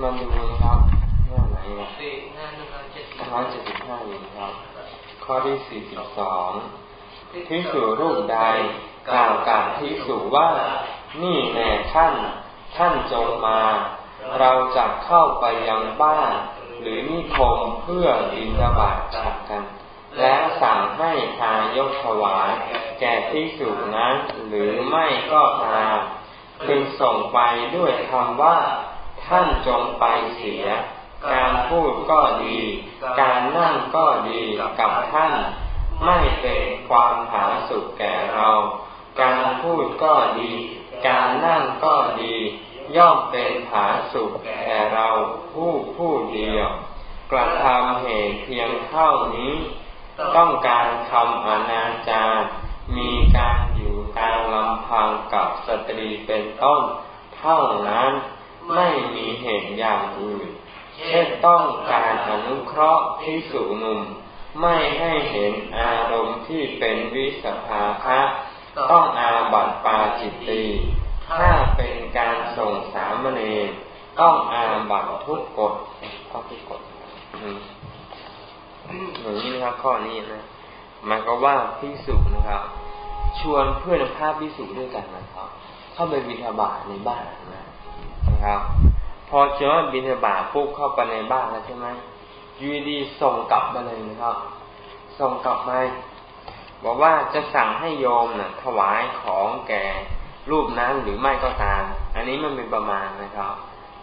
มาดูนะครับหน้าไหนนะหน้าหนึ่งร้อยเจ็ดสิบห้าอยู่ครับ ข้อที่สี่สิบสองพิสูรูปใดกล่าวกับพิสูว่า นี่แน่ท่าน ท่านจงมา เราจะเข้าไปยังบ้าน หรือนิคมเพื่อบินบาตจักกัน แล้วสั่งให้ทายกถวายแก่พิสูจนั้นหรือไม่ก็ตามพึงส่งไปด้วยคำว่า ท่านจงไปเสีย การพูดก็ดี การนั่งก็ดีกับท่าน ไม่เป็นความผาสุกแก่เรา การพูดก็ดี การนั่งก็ดี ย่อมเป็นผาสุกแก่เราผู้ผู้เดียว กระทำเหตุเพียงเท่านี้ ต้องการทำอนาจารมีการอยู่ตามลำพังกับสตรีเป็นต้น เท่านั้น ไม่มีเหตุอย่างอื่นเช่นต้องการอนุเคราะห์ที่สุหนุ่มไม่ให้เห็นอารมณ์ที่เป็นวิสภาคะต้องอาบัตปาจิตตีถ้าเป็นการส่งสามเณรต้องอาบัตทุกกฎข้อทุกกฎอย่างนี้นะครับข้อนี้นะหมายก็ว่าพิสุนะครับ ชวนเพื่อนภาพพิสุด้วยกันนะครับ เข้าไปบิณฑบาตในบ้านนะ นะครับ พอเจอบิณฑบาปุ๊บเข้าไปในบ้านแล้วใช่ไหมยูดีส่งกลับมาเลยนะครับ ส่งกลับมาบอกว่าจะสั่งให้โยมนะ่ะ ถวายของแก่รูปนั้นหรือไม่ก็ตาม อันนี้มันเป็นประมาณนะครับ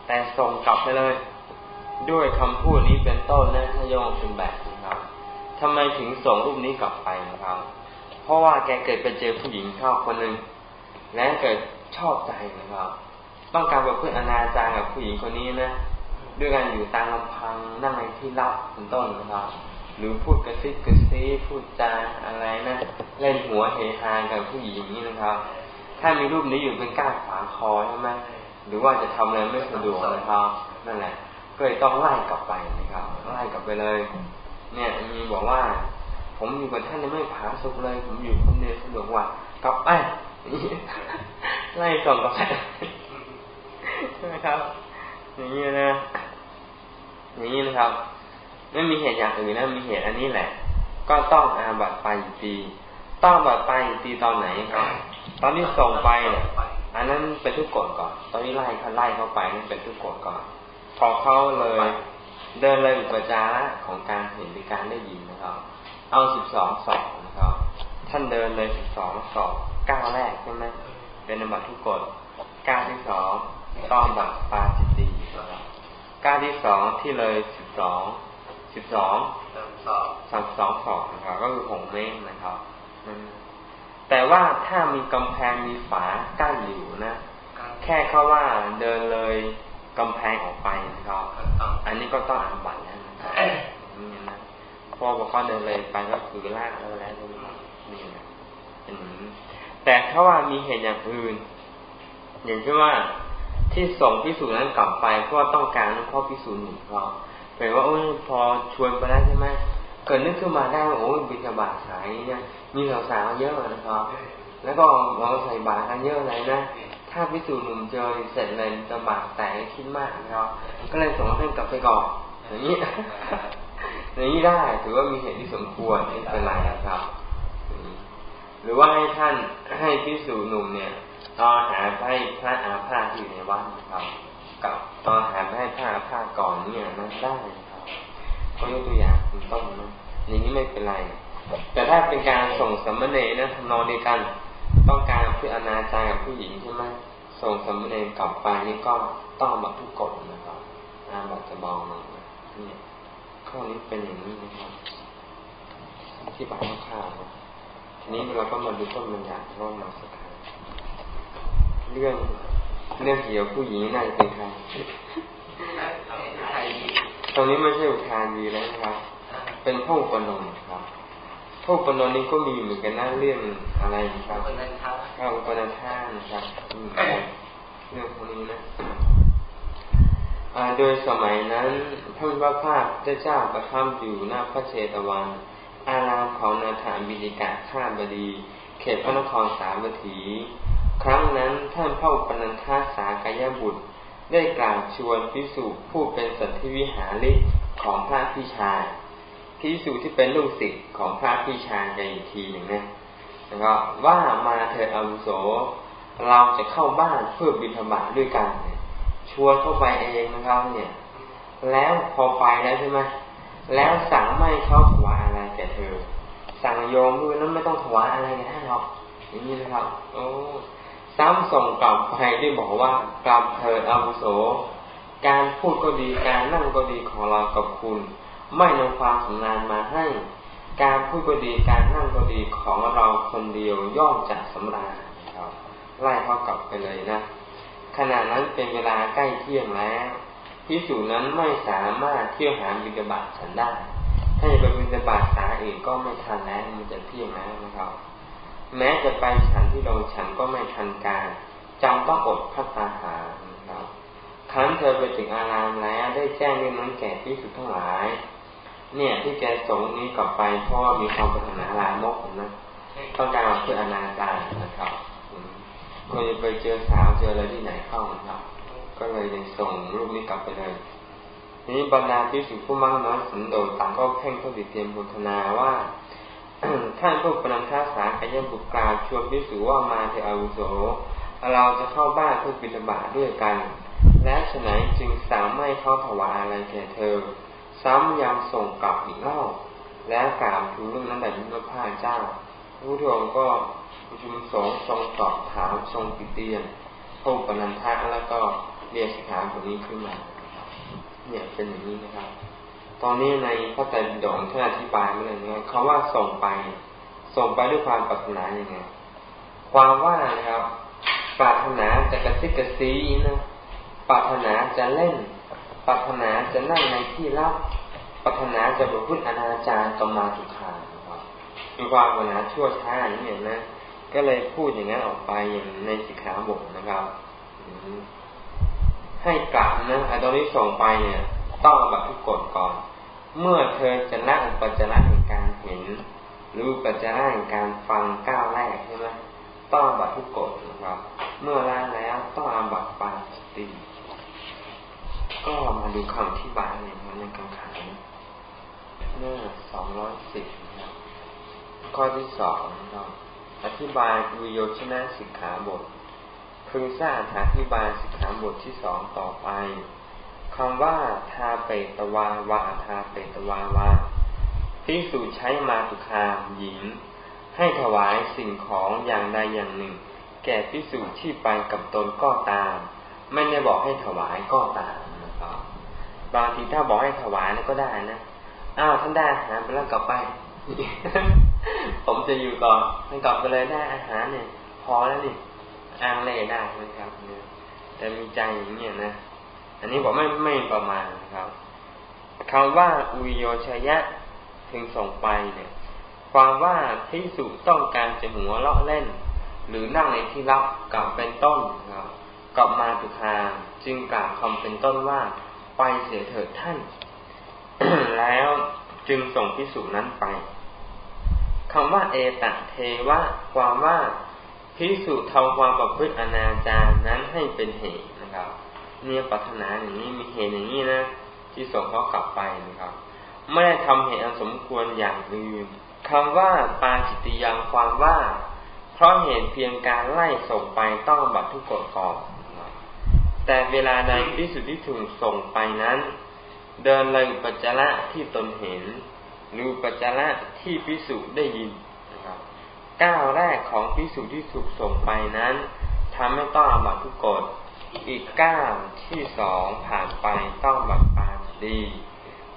แต่ส่งกลับไปเลย ด้วยคำพูดนี้เป็นต้นนะถ้าโยมเป็นแบบนะครับทำไมถึงส่งรูปนี้กลับไปนะครับ เพราะว่าแกเกิดไปเจอผู้หญิงชอบคนหนึ่งและเกิดชอบใจนะครับ ต้องการประพฤติอนาจารกับผู้หญิงคนนี้นะด้วยกันอยู่ตามลำพังนั่งในที่ลับเป็นต้นนะครับ หรือพูดกระซิบกระซิบพูดจาอะไรนะเล่นหัวเฮฮากับผู้หญิงนี้นะครับ ถ้ามีรูปนี้อยู่เป็นก้าขวางคอใช่ไหมหรือว่าจะทำอะไรไม่สะดวกนะครับนั่นแหละก็เลยต้องไล่กลับไปนะครับไล่กลับไปเลย เนี่ยมีบอกว่า ผมอยู่กับท่านไม่ผาสุกเลย ผมอยู่คนเดียวสะดวกกว่ากลับไปไล่ส่งกลับไป ใช่ไหมครับ อย่างนี้นะ อย่างนี้นะครับ ไม่มีเหตุอย่างอื่นนะมีเหตุอันนี้แหละ ก็ต้องอาบัตไปตีต้องบัตไปตีตอนไหนครับ ตอนที่ส่งไปเนี่ยอันนั้นเป็นทุกกฎก่อน ตอนนี้ไล่เขาไล่เข้าไปนั่นเป็นทุกกฎก่อน พอเข้าเลยเดินเลยอุปจาระของการเห็นหรือการได้ยินนะครับ เอาสิบสองสอบนะครับ ท่านเดินเลยสิบสองสอบก้าวแรกใช่ไหมเป็นนบัตทุกกฎก้าวที่สอง ต้องบัตปาจิตีนะครับก้าวที่สองที่เลยสิบสองสิบสองสามสองสอบนะครับก็คือหงเม้งนะครับแต่ว่าถ้ามีกำแพงมีฝากั้นอยู่นะแค่เขาว่าเดินเลยกำแพงออกไปนะครับอันนี้ก็ต้องอ่านบัตรแล้วนะครับนี่นะพอบอกเขาเดินเลยไปก็คือลากแล้วแล้วนี่นะเป็นแต่ถ้าว่ามีเหตุอย่างอื่นอย่างเช่นว่า ที่ส่งพิสูจน์นั้นกลับไปเพราะต้องการเพราะพิสูจน์หนึ่งเราแปลว่าโอ้พอชวนไปแล้วใช่ไหมเกิดนึกขึ้นมาได้ว่าโอ้ยบิณฑบาตสายเนี่ยมีสาวๆเยอะนะครับ แล้วก็เราใส่บาตรกันเยอะเลยนะถ้าพิสูจน์หนุ่มเจอเสร็จเลยจะบาดแตกคิดมากนะครับก็เลยส่งให้กลับไปก่อนอย่างนี้อย่างนี้ได้ถือว่ามีเหตุที่สมควรไม่เป็นไรนะครับ หรือว่าให้ท่านให้พิสูจน์หนุ่มเนี่ย ตอนหาให้พระอาภาที่อยู่ในวัดนะครับ กับตอนหาให้พระอาภาก่อนเนี่ยนั้นได้นะครับก็ยกตัวอย่างเป็นต้นนะอย่างนี้ไม่เป็นไร แต่ถ้าเป็นการส่งสมณเณรนะทำนองเดียวกันต้องการเพื่ออนาจารกับผู้หญิงใช่ไหมส่งสมณเณรกลับไปนี่ก็ต้องบัตทุกกฎนะครับอาบัตจะบองหน่อยนี่ข้อนี้เป็นอย่างนี้นะครับที่บาตข้าวทีนี้เราก็มาดูต้นบัญญัติร่องมาสักค เรื่องเรื่องเกี่ยวผู้หญิงน่าจะเป็นใครตรงนี้ไม่ใช่อุทานดีแล้วนะครับ เป็นผู้ปนมครับพวกปนนนี้ก็มีเหมือนกันนะเรื่องอะไรครับอุปนันท่าอุปนันท่านะครับเรื่องพวกนี้นะโดยสมัยนั้นพระพระภาคเจ้าประทับอยู่หน้าพระเชตวัน อารามของนาถาบิดิกาข้าบดี เขตพระนครสาวัตถี ครั้งนั้นท่านพระอุปนันทาสากายบุตร ได้กล่าวชวนพิสุผู้เป็นสันติวิหาริกของพระพิชายพิสุที่เป็นลูกศิษย์ของพระพิชายกันอีกทีหนึ่งนะแล้วก็ว่ามาเถิดอาวุโส เราจะเข้าบ้านเพื่อบิณฑบาตด้วยกันชวนเข้าไปเองนะครับเนี่ย แล้วพอไปแล้วใช่ไหมแล้วสั่งไม่เข้าถวายอะไรแก่เธอ สั่งโยมด้วยนั้นไม่ต้องถวายอะไรแก่ท่านหรอกอย่างนี้นะครับ โอ้ ซ้ำส่งกลับไปด้วยบอกว่ากลับเถิดอาวุโส การพูดก็ดีการนั่งก็ดีของเรากับคุณ ไม่นำความสำนานมาให้ การพูดก็ดีการนั่งก็ดีของเราคนเดียวย่อมจะสำราญครับไล่เขากลับไปเลยนะขณะนั้นเป็นเวลาใกล้เที่ยงแล้วพิสูจนั้นไม่สามารถเที่ยวหาบิณฑบาตฉันได้ ถ้าจะไปบิณฑบาตสาเองก็ไม่ทันแล้วมันจะเที่ยงแล้วนะครับ แม้จะไปฉันที่โรงฉันก็ไม่ทันการจำต้องอดพัตาหารครับครั้นเธอไปถึงอารามแล้วได้แจ้งเรื่องนั้นแก่ที่สุดทั้งหลาย เนี่ยที่แกส่งนี้กลับไปเพราะว่ามีความปรารถนาลามกนะต้องการมาเพื่ออนาจารนะครับก็จะไปเจอสาวเจออะไรที่ไหนเข้านะครับ ก็เลยได้ส่งรูปนี้กลับไปเลยนี้บรรดาที่สุผู้มากน้อยสันโดษต่างก็เพ่งเข้าติเตรียมบุทนาว่า ท่านผู้ปนังคาสากายบุกกล่าวชวนพิสูว่ามาเถอาวุโส เราจะเข้าบ้านเพื่อบิณฑบาตด้วยกัน และฉนัยจึงสามไม่เข้าถวายอะไรแก่เธอ ซ้ำยำส่งกลับอีกเล่า แล้วกล่าวถึงเรื่องนั้นแด่พระพาเจ้าพระพุทธองค์ก็ประชุมสงฆ์ทรงสอบถามทรงปิเตียนพระปนันทะแล้วก็เรียกสิกขาบทนี้ขึ้นมา เนี่ยเป็นอย่างนี้นะครับ ตอนนี้ในพระไตรปิฎกท่านอธิบายมาเลยนะเขาว่าส่งไป ส่งไปด้วยความปรารถนาอย่างไงความว่านะครับปรารถนาจะกระซิกกระซีนะปรารถนาจะเล่นปรารถนาจะนั่งในที่รับปรารถนาจะบรพุทธอนาจารกมาตุคาครับมีความปรารถนาชั่วช้าอย่างนี้นะก็เลยพูดอย่างนั้นออกไปอย่างในสิกขาบทนะครับให้กลับนะไอ้ตอนนี้ส่งไปเนี่ย ต้องแบบทุกกฎก่อน เมื่อเธอจะละอุปจาระแห่งการเห็น หรืออุปจาระแห่งการฟังก้าวแรกใช่ไหมต้องแบบทุกกฎนะครับ เมื่อละแล้วต้องอาบัตปาสติก็มาดูคำที่บายในในกังขันหน้าสองร้อยสิบนะครับข้อที่สองเราอธิบายวิโยชนะสิกขาบทพึงทราบอธิบายสิกขาบทที่สองต่อไป คำว่าทาเปตวาวาทาเปตวาวาพิสูจใช้มาตุคามหญิง ให้ถวายสิ่งของอย่างใดอย่างหนึ่ง แก่พิสูจที่ไปกับตนก็ตาม ไม่ได้บอกให้ถวายก็ตามนะครับบางทีถ้าบอกให้ถวายก็ได้นะอ้าวท่านได้อาหารไปแล้วกลับไป ผมจะอยู่ก่อนท่านกลับไปเลยได้อาหารเนี่ย พอแล้วนี่อ้างเล่ได้นะครับเนี่ยแต่มีใจอย่างเงี้ยนะ อันนี้บอกไม่ไม่ประมาณนะครับคำว่าอุโยชยะถึงส่งไปเนี่ย ความว่าพิสุต้องการจะหัวเลาะเล่น หรือนั่งในที่รับกับเป็นต้นครับกับมาตุคาจึงกล่าวคำเป็นต้นว่าไปเสียเถิดท่าน แล้วจึงส่งพิสุนั้นไปคำว่าเอตเทวะ ความว่าพิสุทำความประพฤติอนาจารนั้นให้เป็นเหตุนะครับ เนี่ยปรารถนาอย่างนี้มีเหตุอย่างนี้นะที่ส่งเขากลับไปนะครับไม่ได้ทำเหตุอันสมควรอย่างอื่นคำว่าปาจิตติยังความว่า เพราะเหตุเพียงการไล่ส่งไปต้องบัตรทุกกฎก่อนแต่เวลาใดพิสุทธิ์ที่ถูกส่งไปนั้น เดินเลยปัจจระที่ตนเห็นหรือปัจจระที่พิสุได้ยินนะครับก้าวแรกของพิสุที่ถูกส่งไปนั้นทำให้ต้องบัตรทุกกฎ อีกเก้าที่สองผ่านไปต้องบัตรปาดี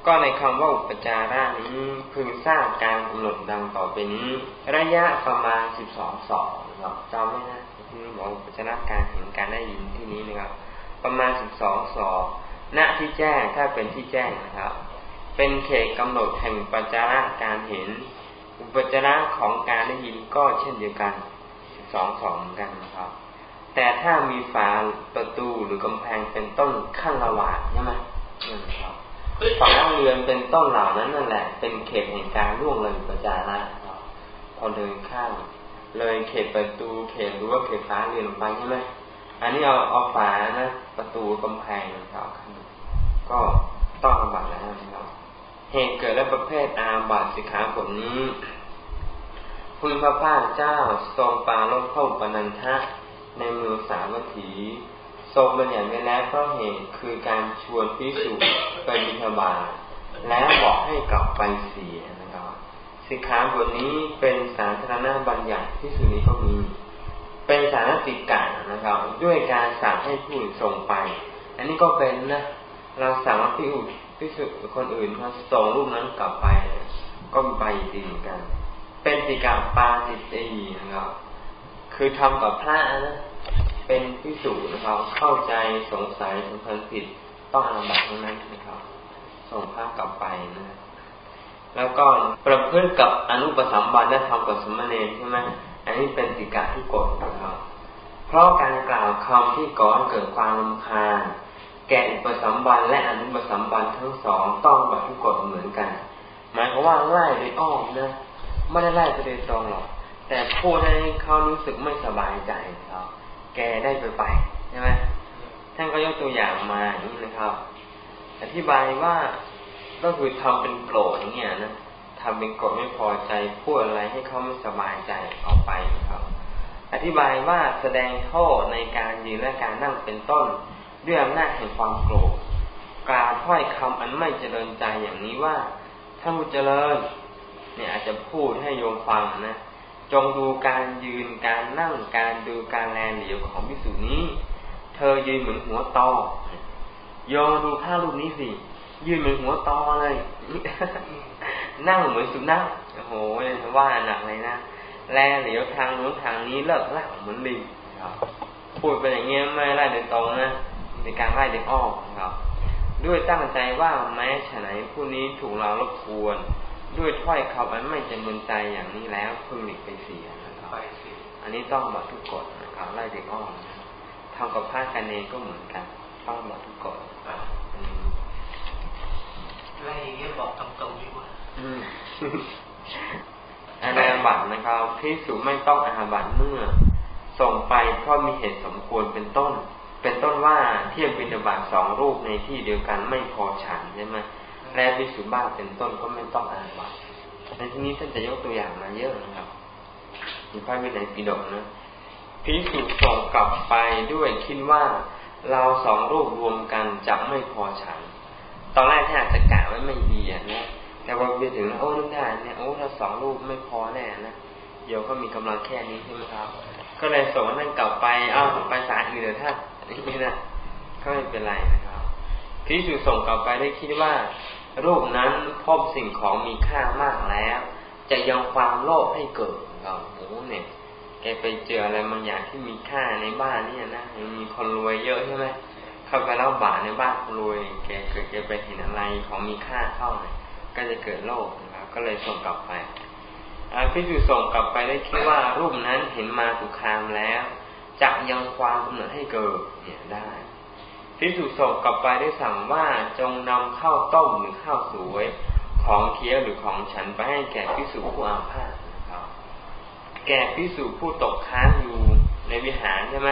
ก็ในคำว่าอุปจาระนี้พึงทราบการกำหนดดังต่อไปนี้ ระยะประมาณสิบสองศอกนะครับจำไว้นะที่บอกอุปจาระการเห็นการได้ยินที่นี้นะครับ ประมาณสิบสองศอกณที่แจ้งถ้าเป็นที่แจ้งนะครับ เป็นเขตกำหนดแห่งปัจจาระการเห็น อุปจาระของการได้ยินก็เช่นเดียวกันสิบสองสองเหมือนกันนะครับ แต่ถ้ามีฝาประตูหรือกำแพงเป็นต้นขั้นระหว่างใช่ไหมนั่นครับฝาเรือนเป็นต้นเหล่านั้นนั่นแหละ เป็นเขตแห่งการล่วงเลยประจาระครับพอเดินข้ามเลยเขตประตูเขตรั้วเขตฝาเรือนไปใช่ไหมอันนี้เอาเอาฝานะประตูกำแพงนะครับก็ต้องอาบัตแล้วนะครับเหตุเกิดและประเภทอาบัตสิกขาบทนี้คุณพระพาเจ้าทรงปาลดเข้าปนันทะ ในเมือสาวัตถีทรงบัญญัติไว้แล้วเพราะเหตุคือการชวนพิสุไปบิณฑบาตแล้วบอกให้กลับไปเสียนะครับสิกขาบทนี้เป็นสาธารณบัญญัติที่สุนี้ก็มี เป็นสารติกานะครับ ด้วยการสั่งให้ผู้อื่นส่งไป อันนี้ก็เป็นนะเราสั่งว่าพี่อุ่นพิสุคนอื่นมาส่งรูปนั้นกลับไป ก็ไปดีกัน เป็นติกาปาติตีนะครับ คือทำกับพระนะเป็นพิสูจน์นะครับ เข้าใจสงสัยสำคัญผิดต้องอาบัตทั้งนั้นนะครับ ส่งพระกลับไปนะแล้วก็ประพฤติกับอนุปสัมบันและทำกับสมณเณรใช่ไหมอันนี้เป็นติกาที่กฎนะครับ เพราะการกล่าวคำที่ก่อนเกิดความลำคาญแก่อุปสัมบันและอนุปสัมบันทั้งสองต้องบัตทุกกฎเหมือนกัน หมายความว่าไล่โดยอ้อมนะไม่ได้ไล่ไปโดยตรงหรอก แต่พูดให้เขารู้สึกไม่สบายใจครับแกได้ไปไปใช่ไหมท่านก็ยกตัวอย่างมาอย่างนี้นะครับ อธิบายว่าก็คือทำเป็นโกรธอย่างเงี้ยนะทำเป็นโกรธไม่พอใจพูดอะไรให้เขาไม่สบายใจออกไปนะครับ อธิบายว่าแสดงโทษในการยืนและการนั่งเป็นต้นด้วยอำนาจแห่งความโกรธกล่าวถ้อยคำอันไม่เจริญใจอย่างนี้ว่าท่านผู้เจริญ เนี่ยอาจจะพูดให้โยมฟังนะ จงดูการยืนการนั่งการดูการแลเหลียวของพิสูจนี้ เธอยืนเหมือนหัวตอยอดูผ้ารูปนี้สิยืนเหมือนหัวตอเลยนั่งเหมือนสุนัขโอ้โหว่าหนักเลยนะแลเหลียวทางนู้นทางนี้เลิกล่เหมือนลิงพูดไปอย่างเงี้ยไม่ไล่โดยตรงนะในการไล่เด็กอ้อมครับ ด้วยตั้งใจว่าแม้ฉะไหนผู้นี้ถูกเรารบกวน ด้วยถ้อยคำอันไม่จำเป็นใจอย่างนี้แล้วพึงหลีกไปเสียนะครับอันนี้ต้องบอกทุกกฎนะครับไล่เด็กอ้อมทำกับผ้ากันเองก็เหมือนกัน ต้องบอกทุกกฎไล่อย่างเงี้ยบอกตรงๆดีกว่าอาณาบัตนะครับพิสูไม่ต้องอาบัตเมื่อ ส่งไปเพราะมีเหตุสมควรเป็นต้น เป็นต้นว่าเทียบบิณฑบาตสองรูปในที่เดียวกันไม่พอฉันใช่ไหม และวิสุบ้าเป็นต้นก็ไม่ต้องอาบัตในที่นี้ท่านจะยกตัวอย่างมาเยอะนะครับมีพระวินัยปิฎกนะพิสุส่งกลับไปด้วยคิดว่าเราสองรูปรวมกันจะไม่พอฉัน ตอนแรกท่านอาจจะกะไว้ไม่ดีนะแต่พอไปถึงโอ้นึกได้เนี่ยโอ้ถ้าสองรูปไม่พอแน่นะเดี๋ยวก็มีกำลังแค่นี้ใช่ไหมครับ ก็เลยส่งท่านกลับไปอ้าวไปสายอื่นเถอะท่านนี่นะก็ไม่เป็นไรนะครับพิสุส่งกลับไปได้คิดว่า รูปนั้นพบสิ่งของมีค่ามากแล้ว จะยังความโลภให้เกิดเราโอ้เนี่ยแกไปเจออะไรบางอย่างที่มีค่าในบ้านเนี่ยนะมีคนรวยเยอะใช่ไหมเข้าไปแล้วบาในบ้านรวย แกเกิดแกไปเห็นอะไรของมีค่าเข้าเนี่ยก็จะเกิดโลภนะครับก็เลยส่งกลับไปพิจูส่งกลับไปได้คิดว่ารูปนั้นเห็นมาตุคามแล้วจะยังความกำเนิดให้เกิดเนี่ยได้ พิสุส่งกลับไปได้สั่งว่าจงนำข้าวต้มหรือข้าวสวย ของเคี้ยวหรือของฉันไปให้แก่พิสุผู้อาพาธนะครับ แก่พิสุผู้ตกค้างอยู่ในวิหารใช่ไหม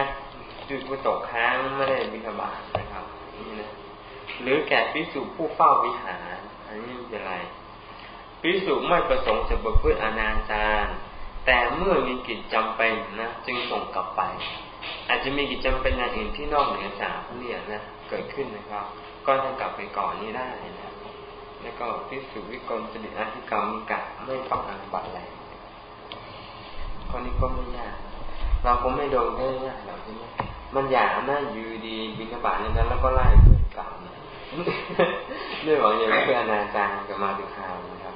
คือผู้ตกค้างไม่ได้บิณฑบาตนะครับนี่นะหรือแก่พิสุผู้เฝ้าวิหาร อันนี้เป็นไรพิสุไม่ประสงค์จะประพฤติอนาจารแต่เมื่อมีกิจจำเป็นนะจึงส่งกลับไป อาจจะมีกิจจำเป็นอย่างอื่นที่นอกเหนือจากเนี่ยนะเกิดขึ้นนะครับ ก็ต้องกลับไปก่อนนี้ได้นะแล้วก็พิสูจวิกลจริตอธิกรรมกะไม่ต้องอาบัตอะไรข้อนี้ก็ไม่ยากเราก็ไม่โดนได้ยากหรอกใช่ไหมมันอยากน่าอยู่ดีบินบาตในนั้น แล้วก็ไล่เพื่อนกลับด้วยหวังอย่างเพื่ออนาจารกับมาติคามนะครับ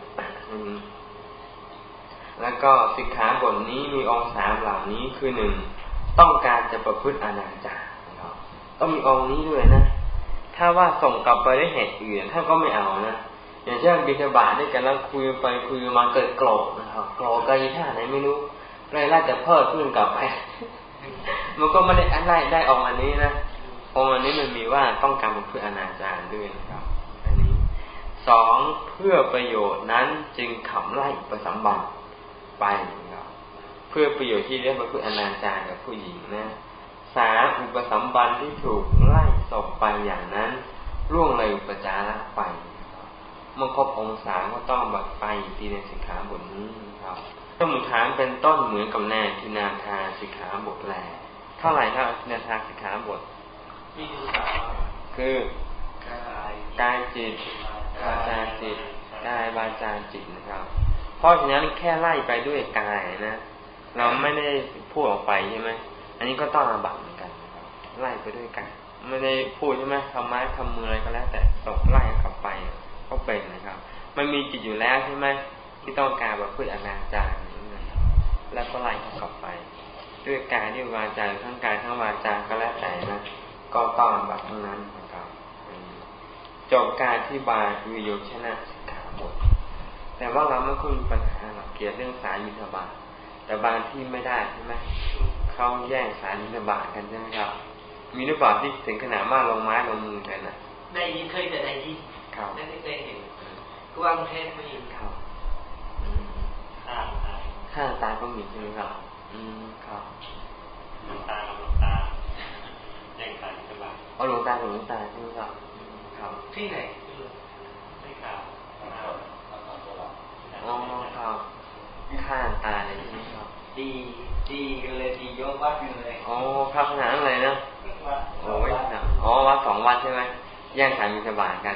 แล้วก็สิกขาบทนี้มีองค์สามเหล่านี้คือหนึ่ง ต้องการจะประพฤติอนาจารต้องมีองค์นี้ด้วยนะ ถ้าว่าส่งกลับไปได้เหตุอื่นท่านก็ไม่เอานะ อย่างเช่นบิณฑบาด้วยกันแล้วคุยไปคุยมาเกิดโกรธนะครับโกรธกันท่าไหนไม่รู้เลยล่จะเพิ่มขึ้นกลับไป มันก็ไม่ได้อะไรได้ออกมานี้นะองค์อันนี้มันมีว่าต้องการเพื่ออนาจารด้วยนะครับ อันนี้สองเพื่อประโยชน์นั้นจึงขับไล่ประสัมบันไป พื่อประโยชน์ที่เรียกว่าคืออนาจารกับผู้หญิงนะ สาอุปสัมบันที่ถูกไล่ศพไปอย่างนั้นร่วงเลยประจาระไปเมื่อครบองศาก็ต้องบัดไปตีในสิกขาบทนี้ครับสมุทฐานเป็นต้นเหมือนกับแนวทินาทาสิกขาบทแลเท่าไหร่ครับทินาทาสิกขาบทมีดูสาวคือกายกายจิตวาจาจิตกายวาจาจิตนะครับ เพราะฉะนั้นแค่ไล่ไปด้วยกายนะ เราไม่ได้พูดออกไปใช่ไหมอันนี้ก็ต้องอาบัตเหมือนกันนะครับไล่ไปด้วยกัน ไม่ได้พูดใช่ไหมทำไม้ทำมืออะไรก็แล้ว แต่ตกไล่กลับไปก็เป็นนะครับ มันมีจิตอยู่แล้วใช่ไหมที่ต้องการแบบพืชอนาจารแล้วก็ไล่กลับไป ด้วยกายด้วยวาจาทั้งกายทั้งวาจาก็แล้วแต่นะก็ต้องแบบทั้งนั้นนะครับจบการที่บายวิโยชนะสิกขาบทแต่ว่าเราไม่ค่อยมีปัญหาเราเกี่ยวเรื่องสายมิถบาท แต่บางที่ไม่ได้ใช่ไหมเขาแย่งสายมิถบาทกันใช่ไหมครับ มีหรือเปล่าที่ถึงขนาดมาลงไม้ลงมือกันนะได้ยินเคยแต่ได้ยินครับไม่ได้เคยเห็นกวางเทศไม่ยินครับอืมข้ามตายข้างตาก็มีใช่ไหมครับ อืมครับหลวงตากับหลวงตาแย่งสายสบายเอาหลวงตากับหลวงตาใช่ไหมครับครับที่ไหนไม่ข่าวอ๋อครับ ข้างตาเลยใช่ไหมครับดีดีกันเลยดียกวัดกันเลยอ๋อครับขนาดนั้นเลยนะโอ้ยหนักอ๋อวัดสองวันใช่ไหมแย่งสายมีสบายกัน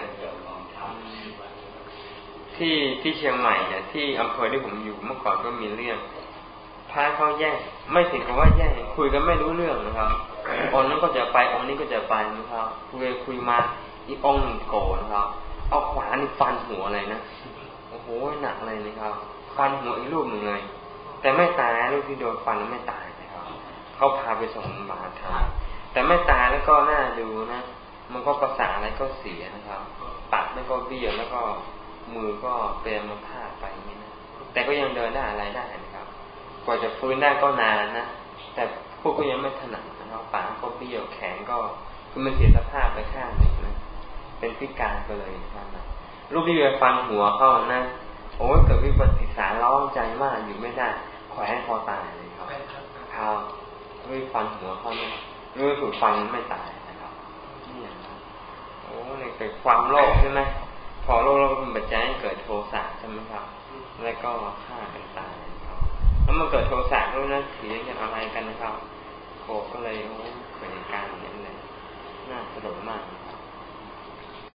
ที่ที่เชียงใหม่เนี่ยที่อำเภอที่ผมอยู่เมื่อก่อนก็มีเรื่องพระเขาแย่งไม่ถึงกับว่าแย่งคุยกันไม่รู้เรื่องนะครับองค์นั้นก็จะไปองค์นี้ก็จะไปนะครับคุยคุยมาอีกองค์หนึ่งโกรธนะครับเอาขวานี่ฟันหัวเลยนะโอ้โหหนักเลยนะครับ ฟันหัวอีกรูปหนึ่งเลย แต่ไม่ตายลูกที่โดนฟันแล้วไม่ตายนะครับเขาพาไปส่งโรงพยาบาลทำแต่ไม่ตายแล้วก็น่าดูนะ มันก็ประสาอะไรก็เสียนะครับปากแล้วก็เบี้ยวแล้วก็มือก็เป็นมาพาไปงนี้นะแต่ก็ยังเดินได้อะไรได้นะครับ กว่าจะฟื้นได้ก็นานนะแต่พวกก็ยังไม่ถนัดนะครับปากก็เบี้ยวแขนก็คือมันเสียสภาพไปข้างหนึ่งนะเป็นพิการไปเลยนะครับนะลูกที่ไปฟันหัวเข้านะ โอ้ยเกิดวิปฏิสารร้องใจมากอยู่ไม่ได้แขวนคอตายเลยครับเป็นครับครับด้วยฟันหัวเขาเนี่ยด้วยถูกฟันไม่ตายนะครับนี่นะครับโอ้เนี่ยเกิดความโลภใช่ไหมพอโลภแล้วมันปัจจัยให้เกิดโทสะใช่ไหมครับ แล้วก็ฆ่ากันตายนะครับ แล้วมันเกิดโทสะด้วยนะถีกันอะไรกันนะครับโคก็เลยโอ้เกิดเหตุการณ์อย่างนี้เลยน่าสลดมากนะครับ